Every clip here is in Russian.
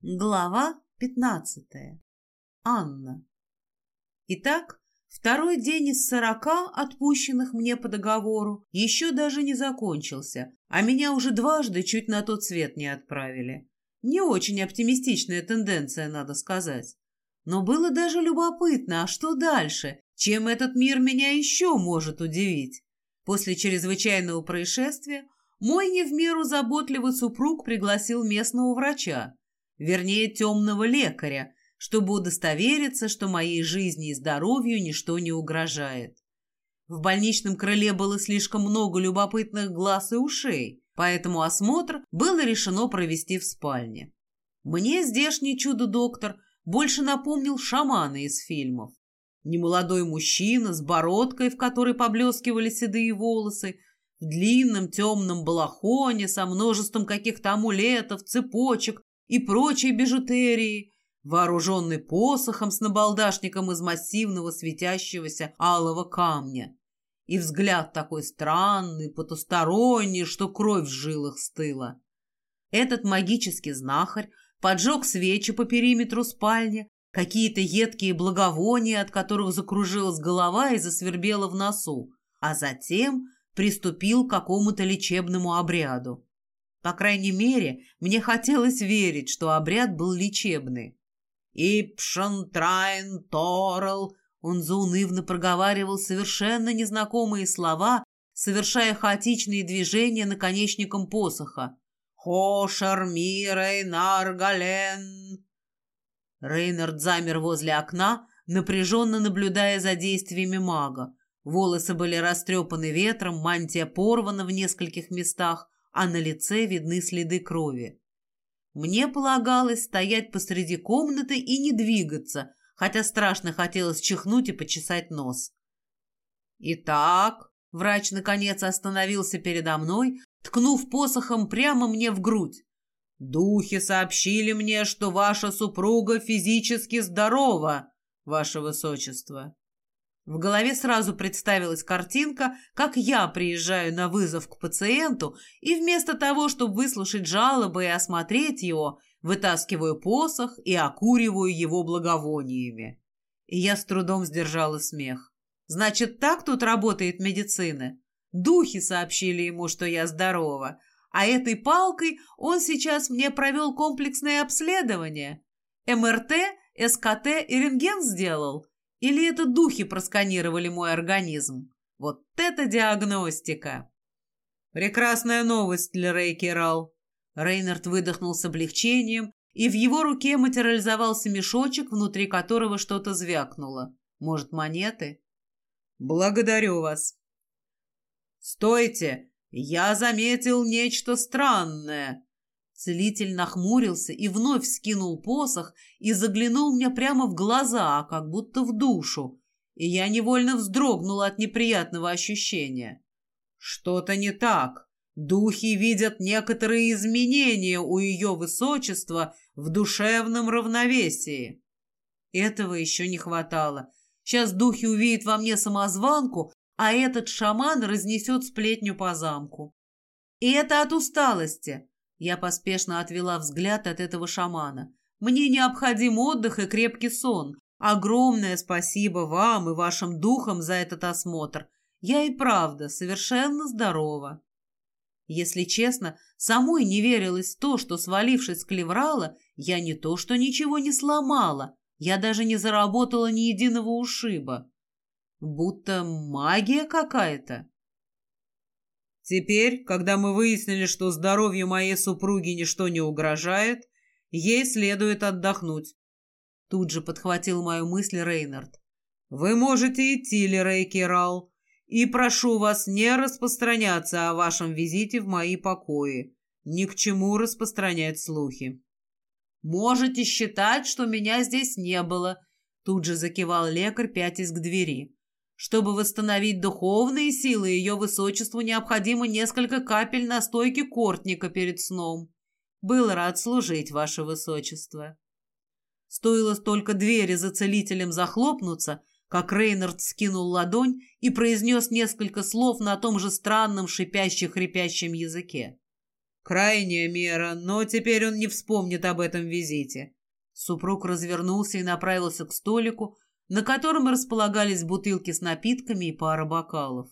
Глава пятнадцатая. Анна. Итак, второй день из сорока, отпущенных мне по договору, еще даже не закончился, а меня уже дважды чуть на тот свет не отправили. Не очень оптимистичная тенденция, надо сказать. Но было даже любопытно, а что дальше? Чем этот мир меня еще может удивить? После чрезвычайного происшествия мой не в меру заботливый супруг пригласил местного врача, вернее, темного лекаря, чтобы удостовериться, что моей жизни и здоровью ничто не угрожает. В больничном крыле было слишком много любопытных глаз и ушей, поэтому осмотр было решено провести в спальне. Мне здешний чудо-доктор больше напомнил шамана из фильмов. Немолодой мужчина с бородкой, в которой поблескивали седые волосы, в длинном темном балахоне со множеством каких-то амулетов, цепочек и прочей бижутерии, вооруженный посохом с набалдашником из массивного светящегося алого камня. И взгляд такой странный, потусторонний, что кровь в жилах стыла. Этот магический знахарь поджег свечи по периметру спальни, какие-то едкие благовония, от которых закружилась голова и засвербела в носу, а затем приступил к какому-то лечебному обряду. По крайней мере, мне хотелось верить, что обряд был лечебный. «Ипшантрайн Торл», он заунывно проговаривал совершенно незнакомые слова, совершая хаотичные движения наконечником посоха. «Хошар мирей наргален». Рейнард замер возле окна, напряженно наблюдая за действиями мага. Волосы были растрепаны ветром, мантия порвана в нескольких местах, а на лице видны следы крови. Мне полагалось стоять посреди комнаты и не двигаться, хотя страшно хотелось чихнуть и почесать нос. «Итак», — врач наконец остановился передо мной, ткнув посохом прямо мне в грудь. «Духи сообщили мне, что ваша супруга физически здорова, ваше высочество». В голове сразу представилась картинка, как я приезжаю на вызов к пациенту и вместо того, чтобы выслушать жалобы и осмотреть его, вытаскиваю посох и окуриваю его благовониями. И я с трудом сдержала смех. Значит, так тут работает медицина? Духи сообщили ему, что я здорова, а этой палкой он сейчас мне провел комплексное обследование. МРТ, СКТ и рентген сделал. Или это духи просканировали мой организм? Вот это диагностика! Прекрасная новость для Рейки Рал. Рейнард выдохнул с облегчением, и в его руке материализовался мешочек, внутри которого что-то звякнуло. Может, монеты? Благодарю вас. Стойте! Я заметил нечто странное. Целитель нахмурился и вновь скинул посох и заглянул мне прямо в глаза, как будто в душу, и я невольно вздрогнула от неприятного ощущения. Что-то не так. Духи видят некоторые изменения у ее высочества в душевном равновесии. Этого еще не хватало. Сейчас духи увидят во мне самозванку, а этот шаман разнесет сплетню по замку. И это от усталости. Я поспешно отвела взгляд от этого шамана. «Мне необходим отдых и крепкий сон. Огромное спасибо вам и вашим духам за этот осмотр. Я и правда совершенно здорова». Если честно, самой не верилось в то, что, свалившись с клеврала, я не то что ничего не сломала, я даже не заработала ни единого ушиба. Будто магия какая-то. Теперь, когда мы выяснили, что здоровью моей супруги ничто не угрожает, ей следует отдохнуть. Тут же подхватил мою мысль Рейнард. Вы можете идти, Лерей Керал, и прошу вас не распространяться о вашем визите в мои покои. Ни к чему распространять слухи. Можете считать, что меня здесь не было, тут же закивал лекарь, пятясь к двери. Чтобы восстановить духовные силы, ее высочеству необходимо несколько капель настойки кортника перед сном. Был рад служить, ваше высочество. Стоило только двери за целителем захлопнуться, как Рейнард скинул ладонь и произнес несколько слов на том же странном шипяще-хрипящем языке. Крайняя мера, но теперь он не вспомнит об этом визите. Супруг развернулся и направился к столику, на котором располагались бутылки с напитками и пара бокалов.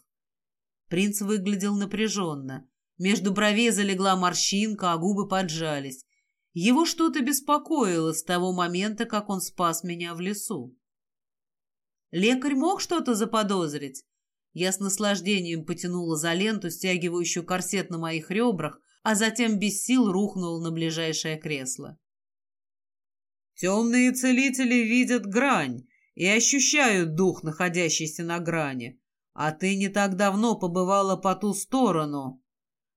Принц выглядел напряженно. Между бровей залегла морщинка, а губы поджались. Его что-то беспокоило с того момента, как он спас меня в лесу. Лекарь мог что-то заподозрить? Я с наслаждением потянула за ленту, стягивающую корсет на моих ребрах, а затем без сил рухнул на ближайшее кресло. Темные целители видят грань и ощущают дух, находящийся на грани. А ты не так давно побывала по ту сторону.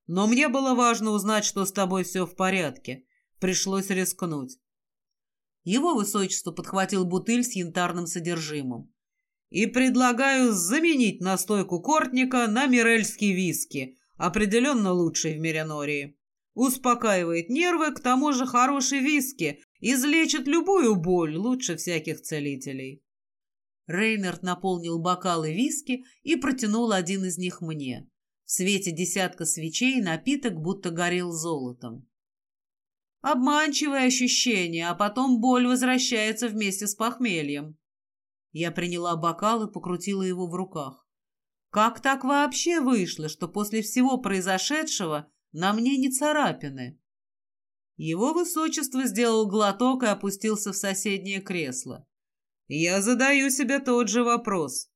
Но мне было важно узнать, что с тобой все в порядке. Пришлось рискнуть. Его высочество подхватил бутыль с янтарным содержимым. И предлагаю заменить настойку кортника на мирельский виски, определенно лучший в Мирянории. Успокаивает нервы, к тому же хороший виски, излечит любую боль лучше всяких целителей. Рейнард наполнил бокалы виски и протянул один из них мне. В свете десятка свечей напиток будто горел золотом. Обманчивое ощущение, а потом боль возвращается вместе с похмельем. Я приняла бокал и покрутила его в руках. Как так вообще вышло, что после всего произошедшего на мне не царапины? Его высочество сделал глоток и опустился в соседнее кресло. Я задаю себе тот же вопрос.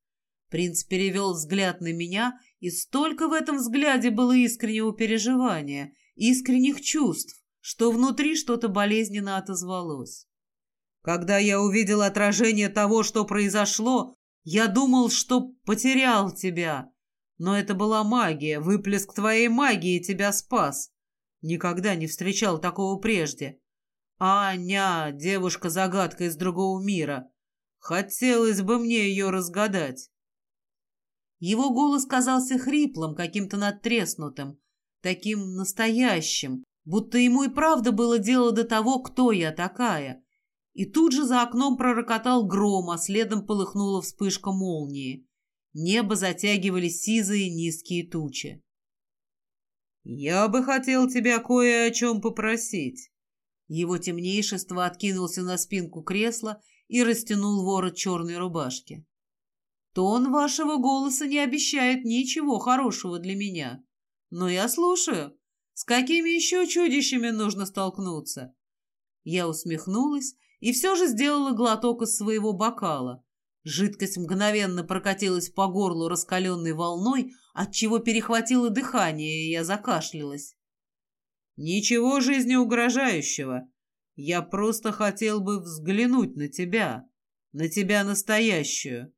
Принц перевел взгляд на меня, и столько в этом взгляде было искреннего переживания, искренних чувств что внутри что-то болезненно отозвалось. Когда я увидел отражение того, что произошло, я думал, что потерял тебя. Но это была магия, выплеск твоей магии тебя спас. Никогда не встречал такого прежде. Аня, девушка-загадка из другого мира. Хотелось бы мне ее разгадать. Его голос казался хриплым, каким-то надтреснутым, таким настоящим, будто ему и правда было дело до того, кто я такая. И тут же за окном пророкотал гром, а следом полыхнула вспышка молнии. Небо затягивали сизые низкие тучи. «Я бы хотел тебя кое о чем попросить». Его темнейшество откинулся на спинку кресла и растянул ворот черной рубашки. «Тон вашего голоса не обещает ничего хорошего для меня. Но я слушаю». С какими еще чудищами нужно столкнуться? Я усмехнулась и все же сделала глоток из своего бокала. Жидкость мгновенно прокатилась по горлу раскаленной волной, отчего перехватило дыхание, и я закашлялась. «Ничего жизнеугрожающего. Я просто хотел бы взглянуть на тебя, на тебя настоящую.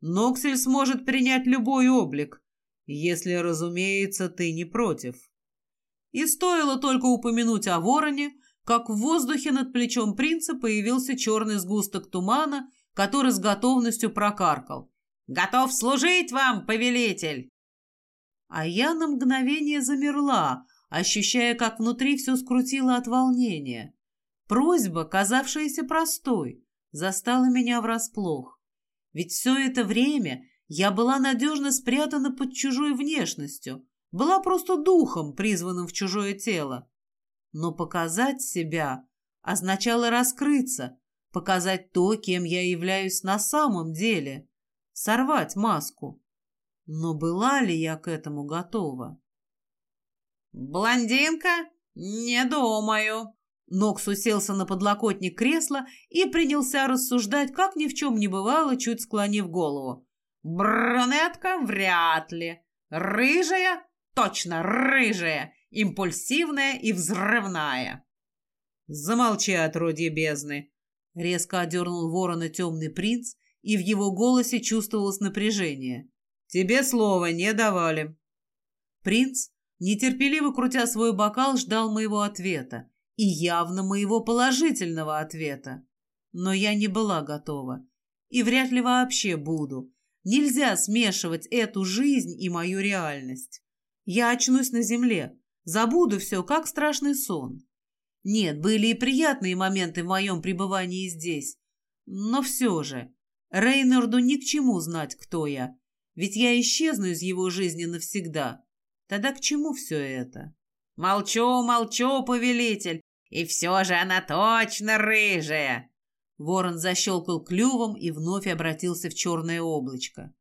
Ноксель сможет принять любой облик, если, разумеется, ты не против». И стоило только упомянуть о вороне, как в воздухе над плечом принца появился черный сгусток тумана, который с готовностью прокаркал. «Готов служить вам, повелитель!» А я на мгновение замерла, ощущая, как внутри все скрутило от волнения. Просьба, казавшаяся простой, застала меня врасплох. Ведь все это время я была надежно спрятана под чужой внешностью, была просто духом, призванным в чужое тело. Но показать себя означало раскрыться, показать то, кем я являюсь на самом деле, сорвать маску. Но была ли я к этому готова? «Блондинка? Не думаю». Нокс уселся на подлокотник кресла и принялся рассуждать, как ни в чем не бывало, чуть склонив голову. «Брюнетка? Вряд ли. Рыжая? Точно, рыжая, импульсивная и взрывная. Замолчи, отродье бездны. Резко одернул ворона темный принц, и в его голосе чувствовалось напряжение. Тебе слова не давали. Принц, нетерпеливо крутя свой бокал, ждал моего ответа. И явно моего положительного ответа. Но я не была готова. И вряд ли вообще буду. Нельзя смешивать эту жизнь и мою реальность. Я очнусь на земле, забуду все, как страшный сон. Нет, были и приятные моменты в моем пребывании здесь. Но все же, Рейнарду ни к чему знать, кто я. Ведь я исчезну из его жизни навсегда. Тогда к чему все это? Молчу, молчу, повелитель, и все же она точно рыжая. Ворон защелкал клювом и вновь обратился в черное облачко.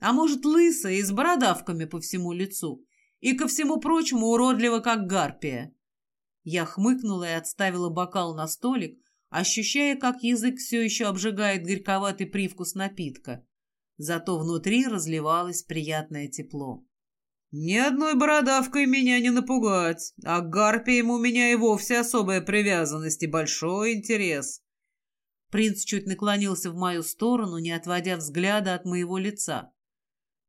А может, лысая и с бородавками по всему лицу, и ко всему прочему уродливо, как гарпия. Я хмыкнула и отставила бокал на столик, ощущая, как язык все еще обжигает горьковатый привкус напитка. Зато внутри разливалось приятное тепло. «Ни одной бородавкой меня не напугать, а к гарпиям у меня и вовсе особая привязанность и большой интерес». Принц чуть наклонился в мою сторону, не отводя взгляда от моего лица.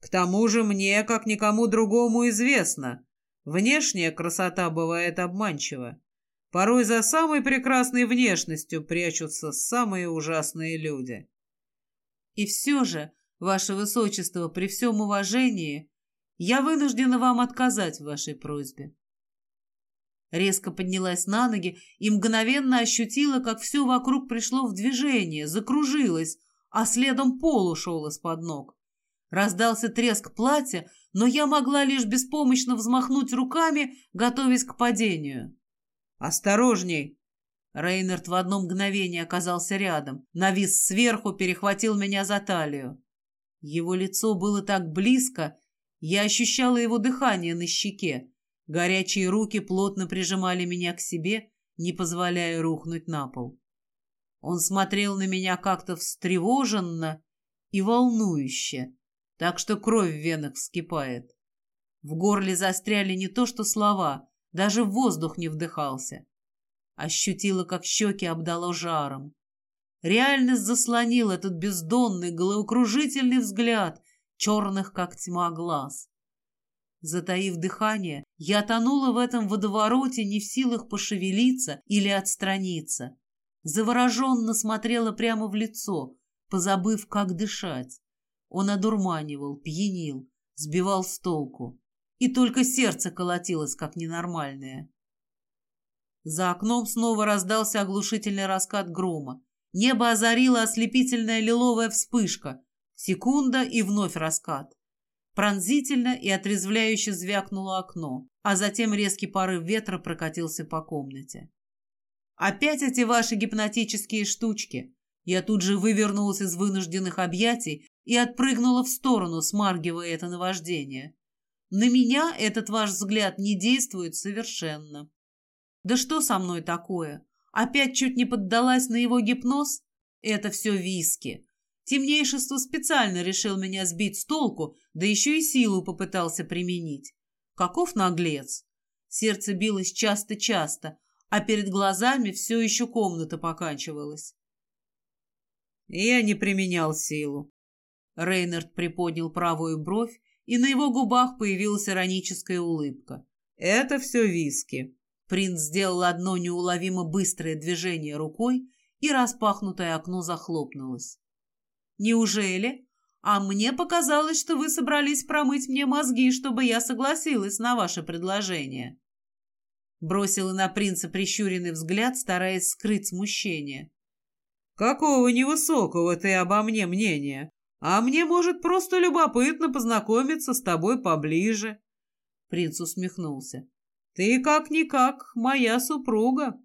«К тому же мне, как никому другому, известно. Внешняя красота бывает обманчива. Порой за самой прекрасной внешностью прячутся самые ужасные люди. И все же, ваше высочество, при всем уважении, я вынуждена вам отказать в вашей просьбе. Резко поднялась на ноги и мгновенно ощутила, как все вокруг пришло в движение, закружилось, а следом пол ушел из-под ног. Раздался треск платья, но я могла лишь беспомощно взмахнуть руками, готовясь к падению. «Осторожней!» Рейнард в одно мгновение оказался рядом, навис сверху, перехватил меня за талию. Его лицо было так близко, я ощущала его дыхание на щеке. Горячие руки плотно прижимали меня к себе, не позволяя рухнуть на пол. Он смотрел на меня как-то встревоженно и волнующе, так что кровь в венах вскипает. В горле застряли не то что слова, даже воздух не вдыхался. Ощутила, как щеки обдало жаром. Реальность заслонил этот бездонный, головокружительный взгляд, черных, как тьма, глаз. Затаив дыхание, я тонула в этом водовороте, не в силах пошевелиться или отстраниться. Завороженно смотрела прямо в лицо, позабыв, как дышать. Он одурманивал, пьянил, сбивал с толку и только сердце колотилось, как ненормальное. За окном снова раздался оглушительный раскат грома. Небо озарила ослепительная лиловая вспышка. Секунда и вновь раскат. Пронзительно и отрезвляюще звякнуло окно, а затем резкий порыв ветра прокатился по комнате. «Опять эти ваши гипнотические штучки!» Я тут же вывернулась из вынужденных объятий и отпрыгнула в сторону, смаргивая это наваждение. На меня этот ваш взгляд не действует совершенно. Да что со мной такое? Опять чуть не поддалась на его гипноз? Это все виски. Темнейшество специально решил меня сбить с толку, да еще и силу попытался применить. Каков наглец! Сердце билось часто-часто, а перед глазами все еще комната покачивалась. Я не применял силу. Рейнард приподнял правую бровь и на его губах появилась ироническая улыбка. «Это все виски». Принц сделал одно неуловимо быстрое движение рукой, и распахнутое окно захлопнулось. «Неужели? А мне показалось, что вы собрались промыть мне мозги, чтобы я согласилась на ваше предложение». Бросила на принца прищуренный взгляд, стараясь скрыть смущение. «Какого невысокого ты обо мне мнения? А мне, может, просто любопытно познакомиться с тобой поближе. Принц усмехнулся. Ты как-никак моя супруга.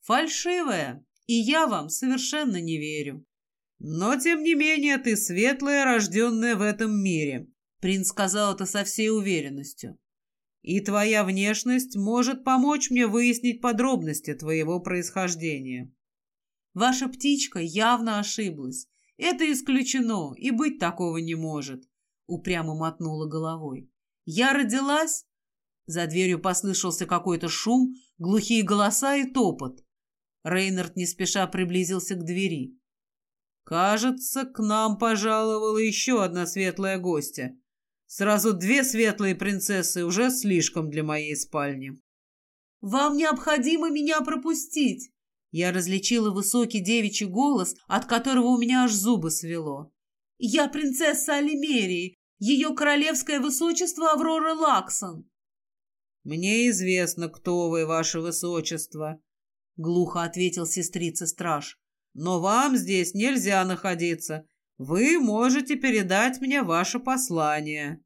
Фальшивая, и я вам совершенно не верю. Но, тем не менее, ты светлая, рожденная в этом мире. Принц сказал это со всей уверенностью. И твоя внешность может помочь мне выяснить подробности твоего происхождения. Ваша птичка явно ошиблась. «Это исключено, и быть такого не может», — упрямо мотнула головой. «Я родилась...» За дверью послышался какой-то шум, глухие голоса и топот. Рейнард не спеша приблизился к двери. «Кажется, к нам пожаловала еще одна светлая гостья. Сразу две светлые принцессы уже слишком для моей спальни». «Вам необходимо меня пропустить!» Я различила высокий девичий голос, от которого у меня аж зубы свело. «Я принцесса Алимерии, ее королевское высочество Аврора Лаксон». «Мне известно, кто вы, ваше высочество», — глухо ответил сестрица-страж. «Но вам здесь нельзя находиться. Вы можете передать мне ваше послание».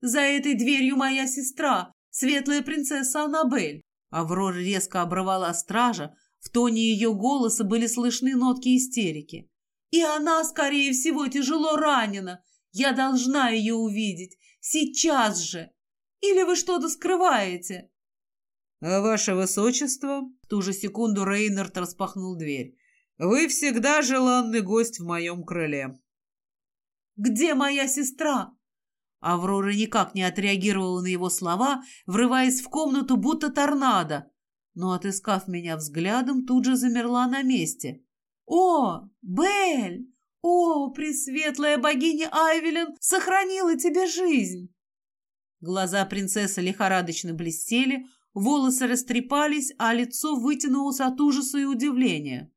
«За этой дверью моя сестра, светлая принцесса Аннабель. Аврора резко обрывала стража, в тоне ее голоса были слышны нотки истерики. И она, скорее всего, тяжело ранена. Я должна ее увидеть. Сейчас же. Или вы что-то скрываете? «Ваше Высочество!» В ту же секунду Рейнард распахнул дверь. «Вы всегда желанный гость в моем крыле». «Где моя сестра?» Аврора никак не отреагировала на его слова, врываясь в комнату, будто торнадо, но, отыскав меня взглядом, тут же замерла на месте. «О, Бель! О, пресветлая богиня Айвелин сохранила тебе жизнь!» Глаза принцессы лихорадочно блестели, волосы растрепались, а лицо вытянулось от ужаса и удивления.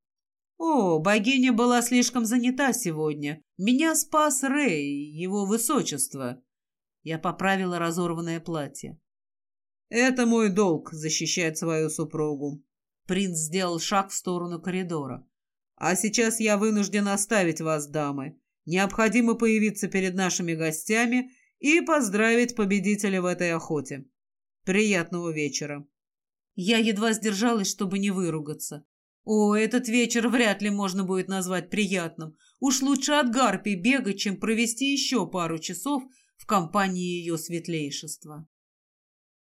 «О, богиня была слишком занята сегодня. Меня спас Рэй, его высочество». Я поправила разорванное платье. «Это мой долг — защищать свою супругу». Принц сделал шаг в сторону коридора. «А сейчас я вынужден оставить вас, дамы. Необходимо появиться перед нашими гостями и поздравить победителя в этой охоте. Приятного вечера». Я едва сдержалась, чтобы не выругаться. О, этот вечер вряд ли можно будет назвать приятным. Уж лучше от гарпий бегать, чем провести еще пару часов в компании ее светлейшества.